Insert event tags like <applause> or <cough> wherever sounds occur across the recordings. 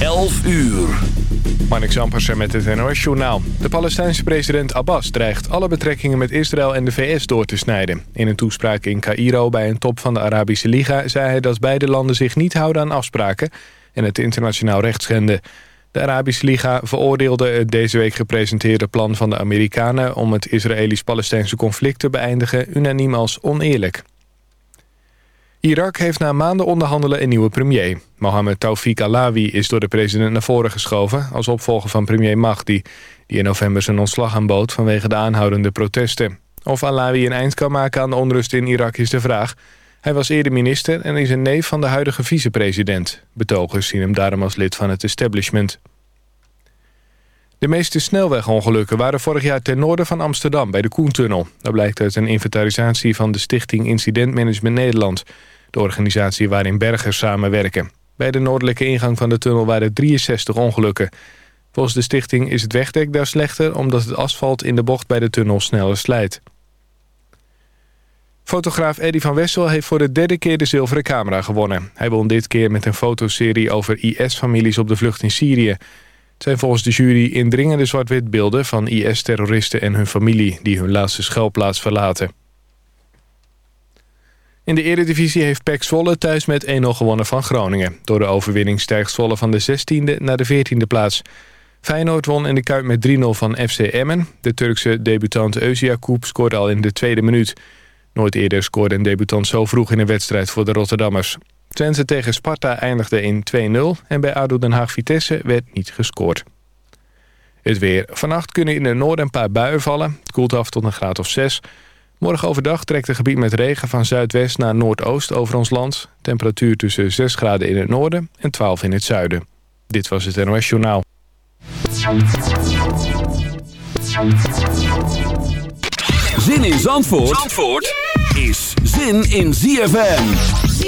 11 uur. Marnik Zampersen met het NOS-journaal. De Palestijnse president Abbas dreigt alle betrekkingen met Israël en de VS door te snijden. In een toespraak in Cairo bij een top van de Arabische Liga... zei hij dat beide landen zich niet houden aan afspraken... en het internationaal recht schenden. De Arabische Liga veroordeelde het deze week gepresenteerde plan van de Amerikanen... om het Israëlisch-Palestijnse conflict te beëindigen unaniem als oneerlijk. Irak heeft na maanden onderhandelen een nieuwe premier. Mohammed Tawfiq Alawi is door de president naar voren geschoven... als opvolger van premier Mahdi... die in november zijn ontslag aanbood vanwege de aanhoudende protesten. Of Alawi een eind kan maken aan de onrust in Irak is de vraag. Hij was eerder minister en is een neef van de huidige vicepresident. Betogers zien hem daarom als lid van het establishment. De meeste snelwegongelukken waren vorig jaar ten noorden van Amsterdam... bij de Koentunnel. Dat blijkt uit een inventarisatie van de Stichting Incident Management Nederland... de organisatie waarin bergers samenwerken. Bij de noordelijke ingang van de tunnel waren 63 ongelukken. Volgens de stichting is het wegdek daar slechter... omdat het asfalt in de bocht bij de tunnel sneller slijt. Fotograaf Eddie van Wessel heeft voor de derde keer de zilveren camera gewonnen. Hij won dit keer met een fotoserie over IS-families op de vlucht in Syrië. Zijn volgens de jury indringende zwart-wit beelden van IS-terroristen en hun familie... die hun laatste schuilplaats verlaten. In de eredivisie heeft PEC Zwolle thuis met 1-0 gewonnen van Groningen. Door de overwinning stijgt Zwolle van de 16e naar de 14e plaats. Feyenoord won in de Kuip met 3-0 van FC Emmen. De Turkse debutant Koep scoorde al in de tweede minuut. Nooit eerder scoorde een debutant zo vroeg in een wedstrijd voor de Rotterdammers. Twente tegen Sparta eindigde in 2-0 en bij ADO Den Haag-Vitesse werd niet gescoord. Het weer. Vannacht kunnen in de noorden een paar buien vallen. Het koelt af tot een graad of 6. Morgen overdag trekt het gebied met regen van zuidwest naar noordoost over ons land. Temperatuur tussen 6 graden in het noorden en 12 in het zuiden. Dit was het NOS Journaal. Zin in Zandvoort, Zandvoort is zin in ZFM.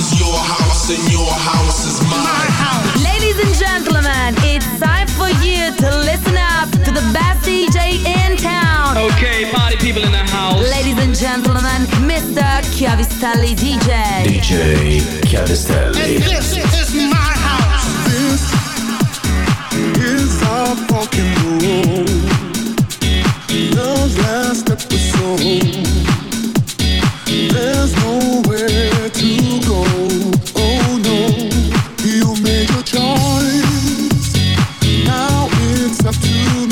Is your house and your house is My mine. house. Ladies and gentlemen, it's time for you to listen up to the best DJ in town. Okay, party people in the house. Ladies and gentlemen, Mr. Chiavistelli DJ. DJ Chiavistelli. And this is my house. This is our fucking rule. Love's last episode. There's nowhere you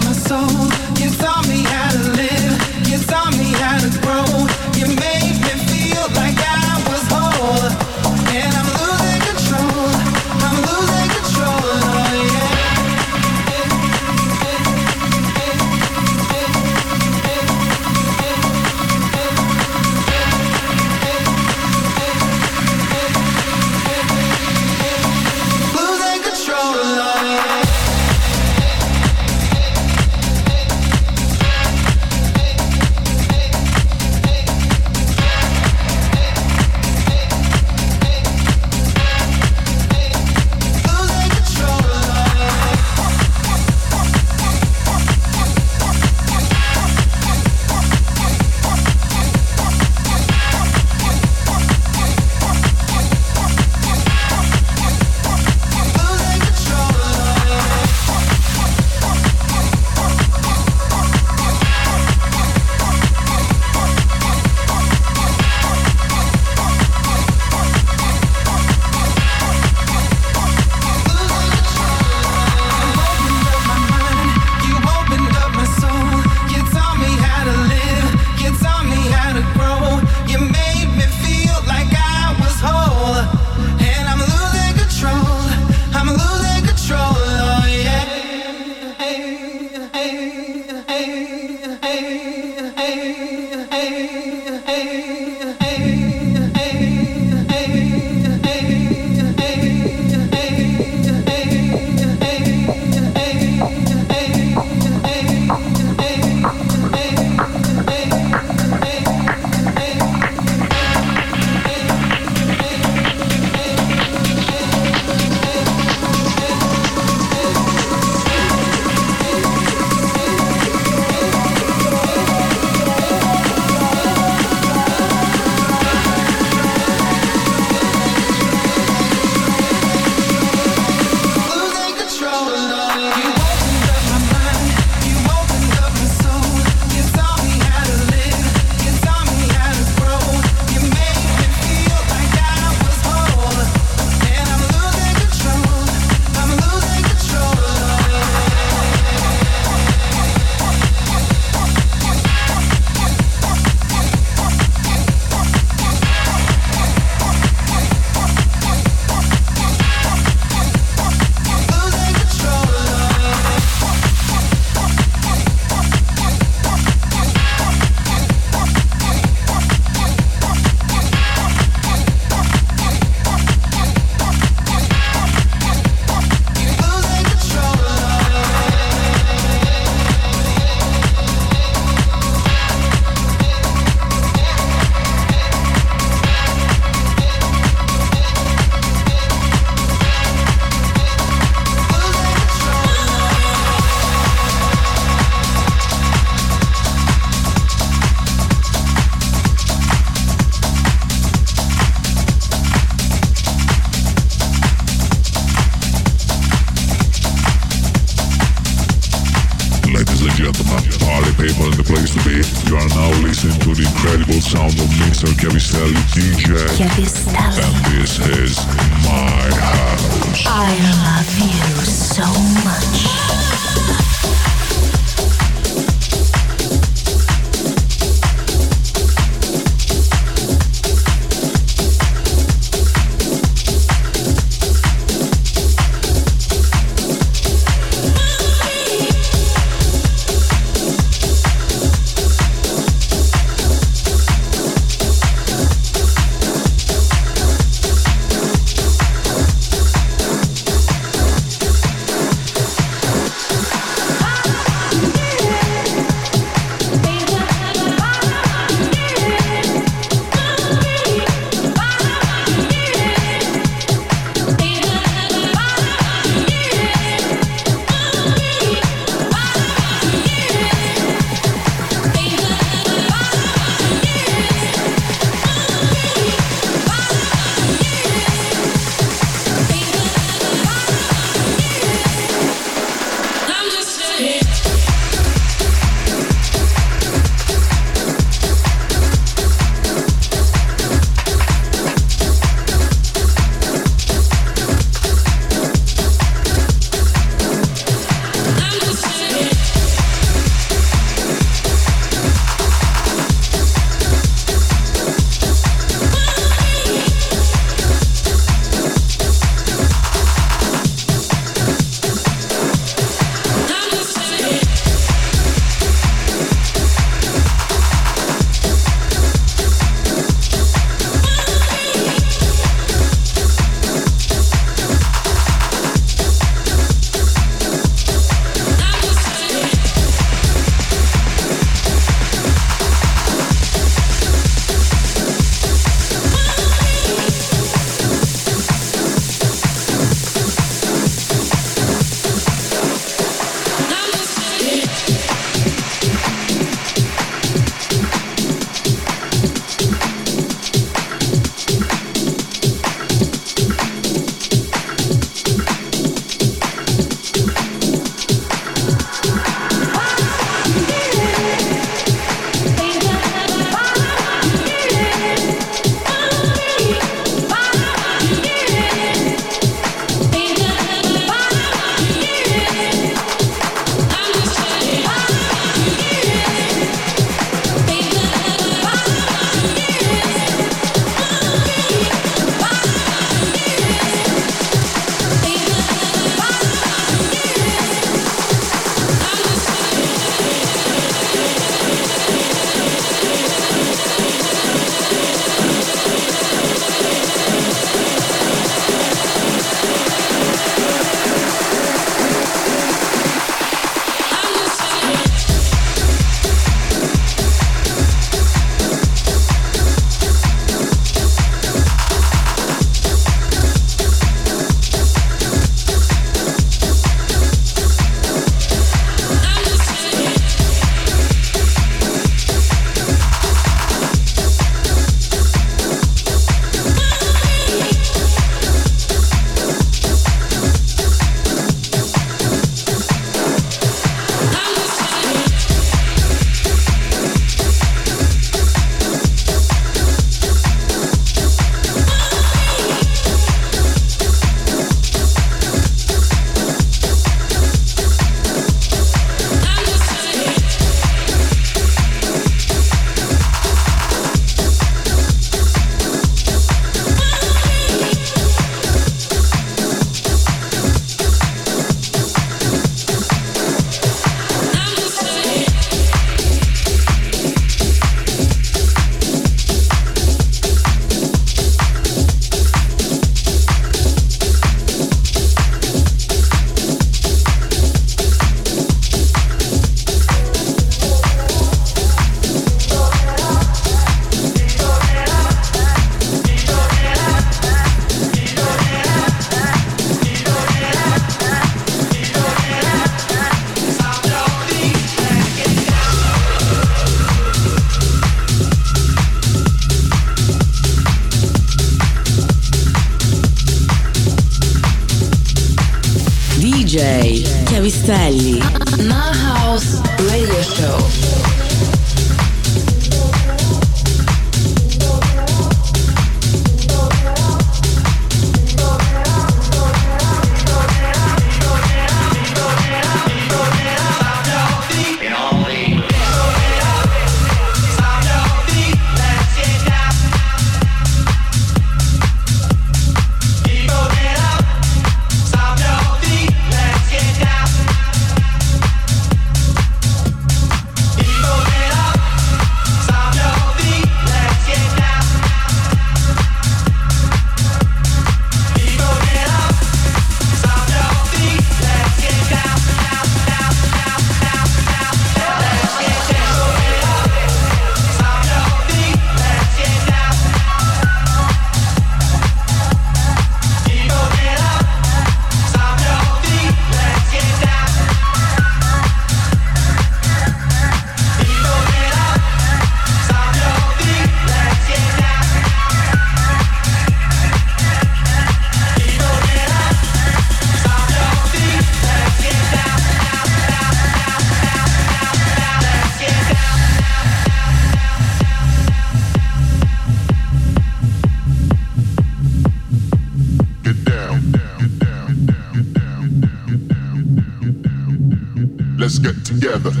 together.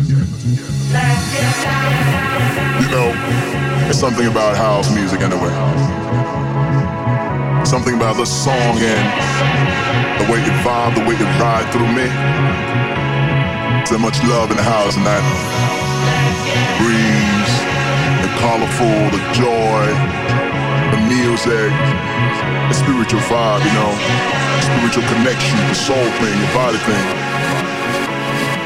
You know, it's something about house music anyway. Something about the song and the way it vibe, the way it ride through me. So much love in the house and that breeze, the colorful, the joy, the music, the spiritual vibe, you know, spiritual connection, the soul thing, the body thing.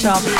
job.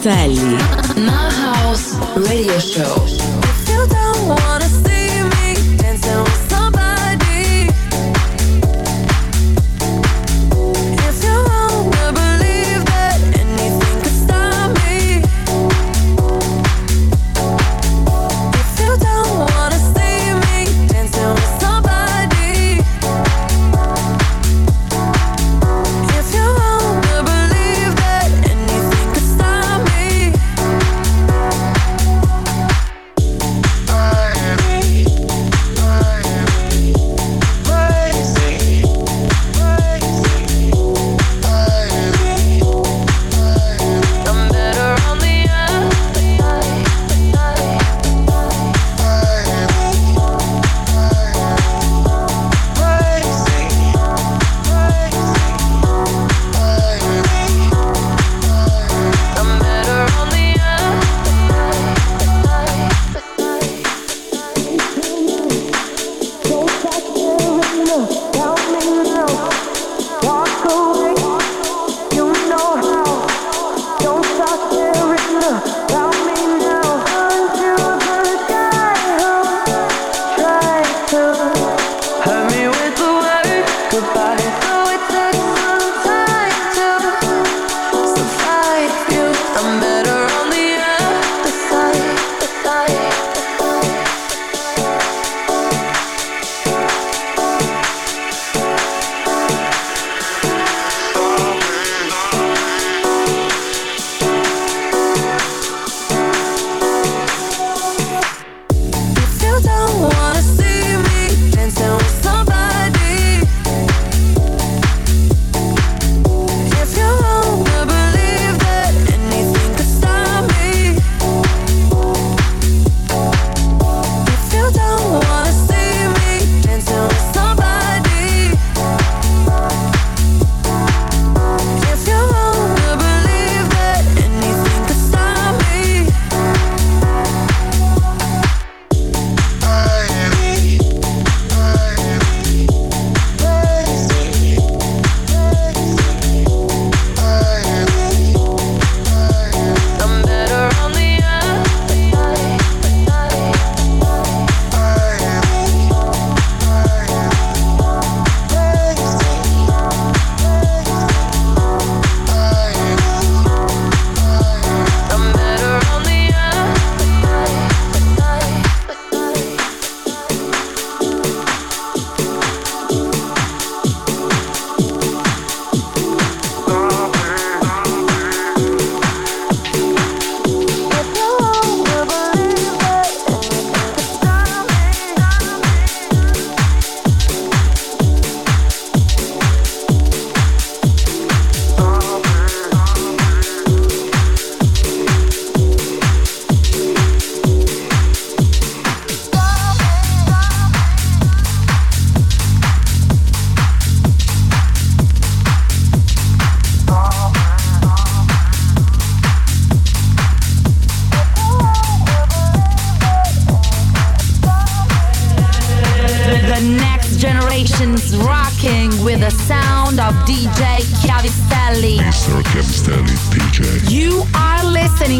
Chiavistelli. My <laughs> House Radio Show.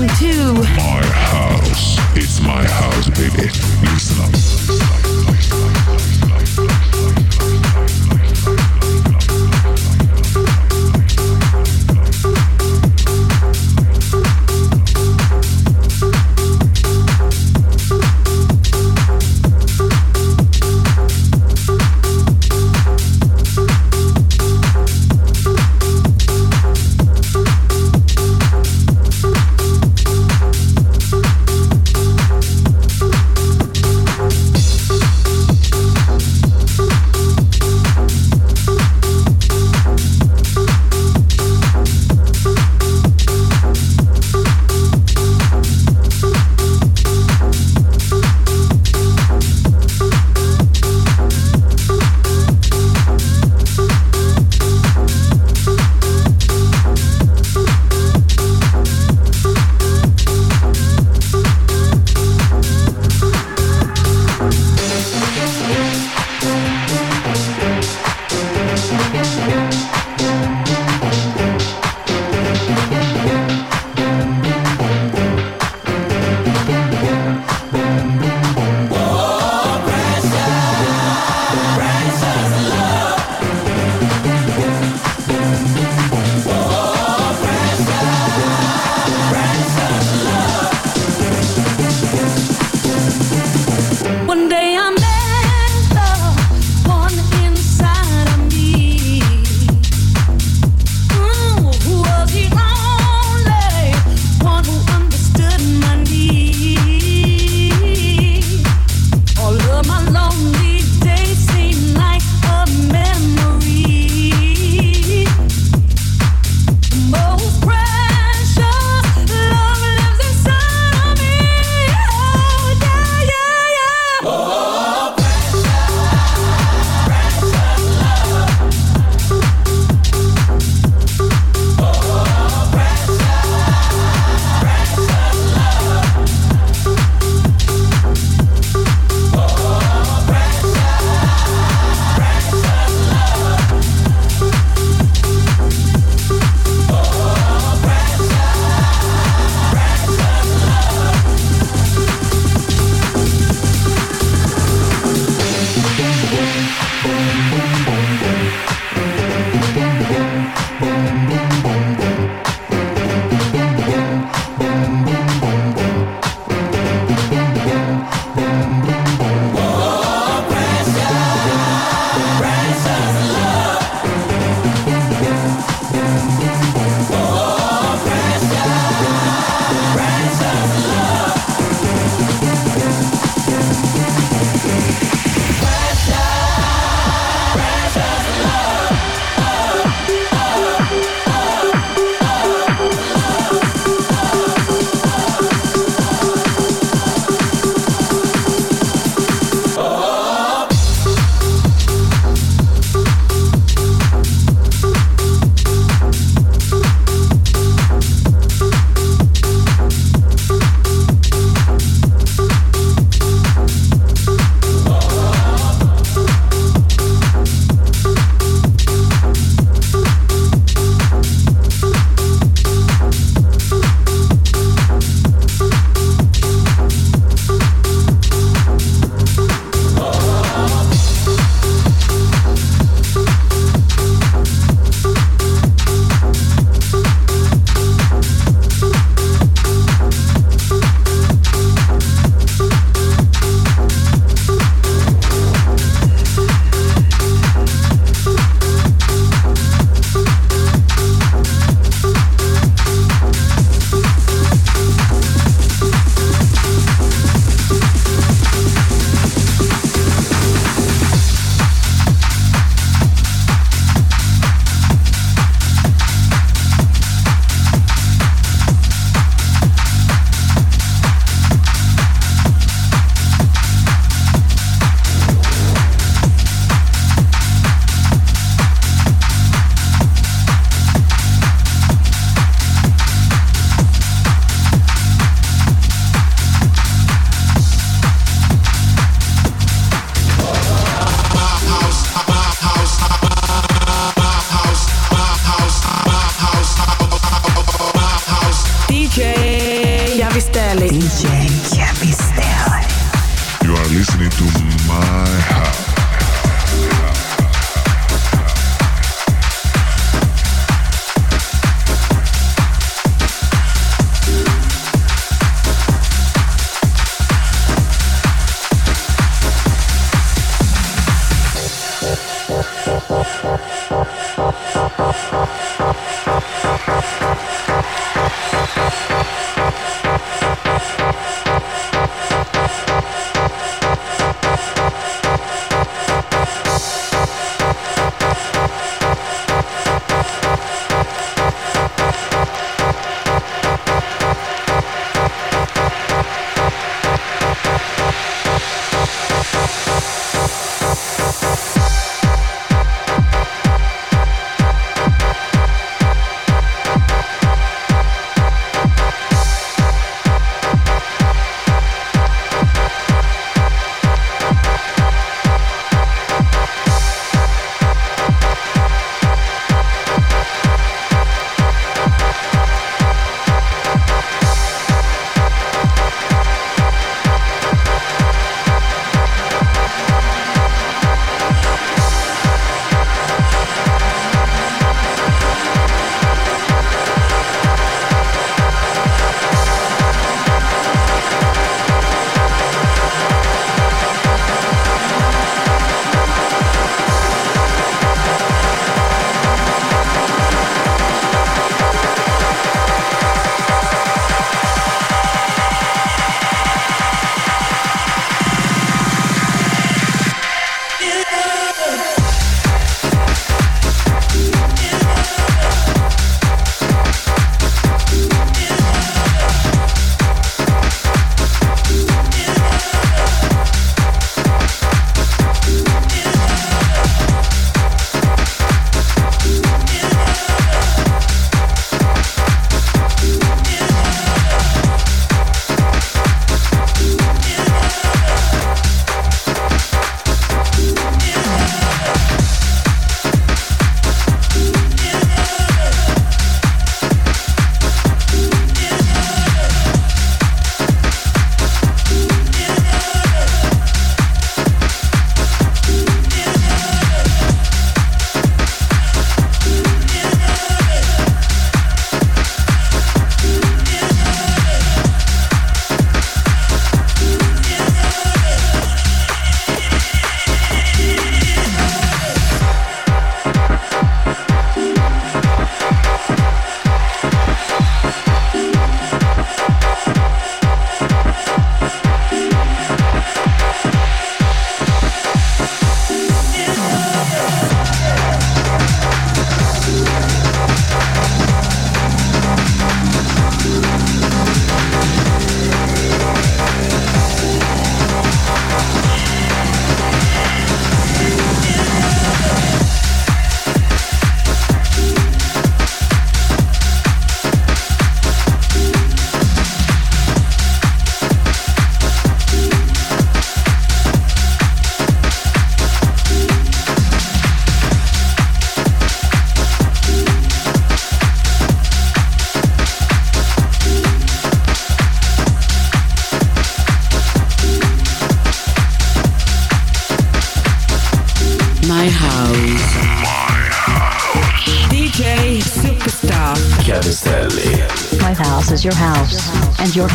Listening to My house. It's my house, baby.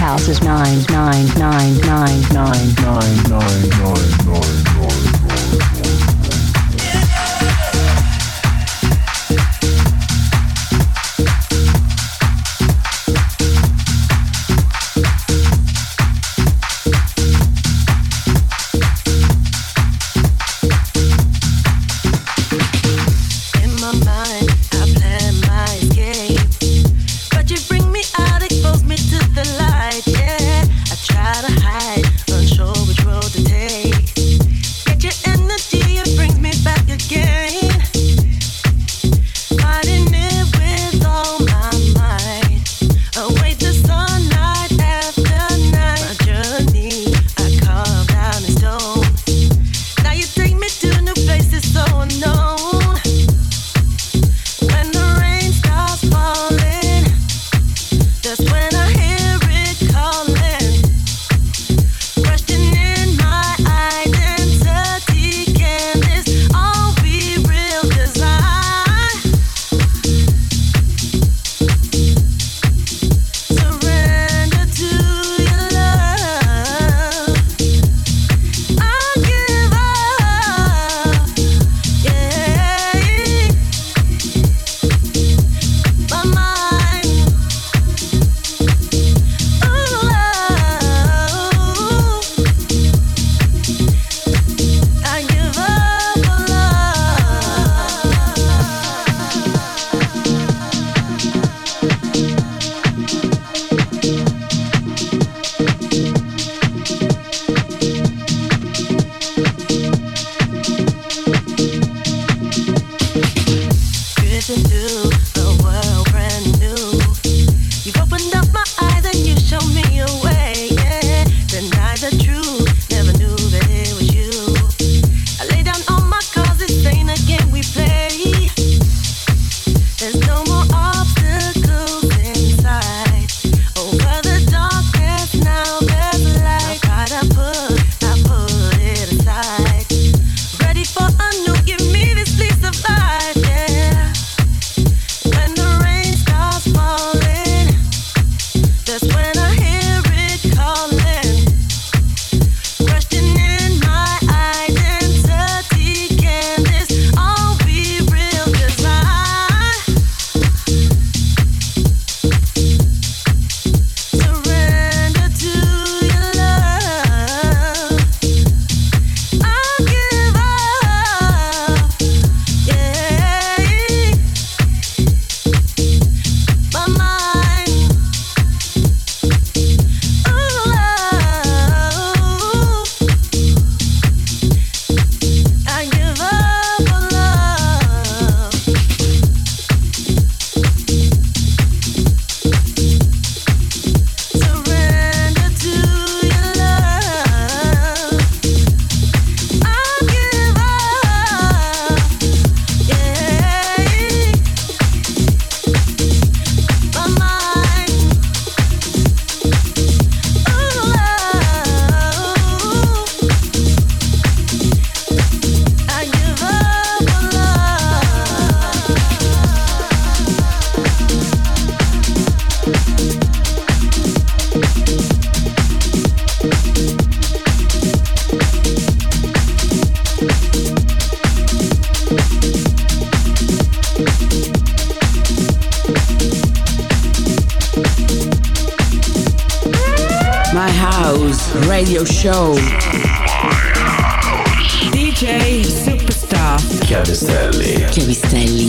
House is show. DJ Superstar. Chiavistelli. Chiavistelli.